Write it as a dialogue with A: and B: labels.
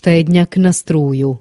A: štednjak na struju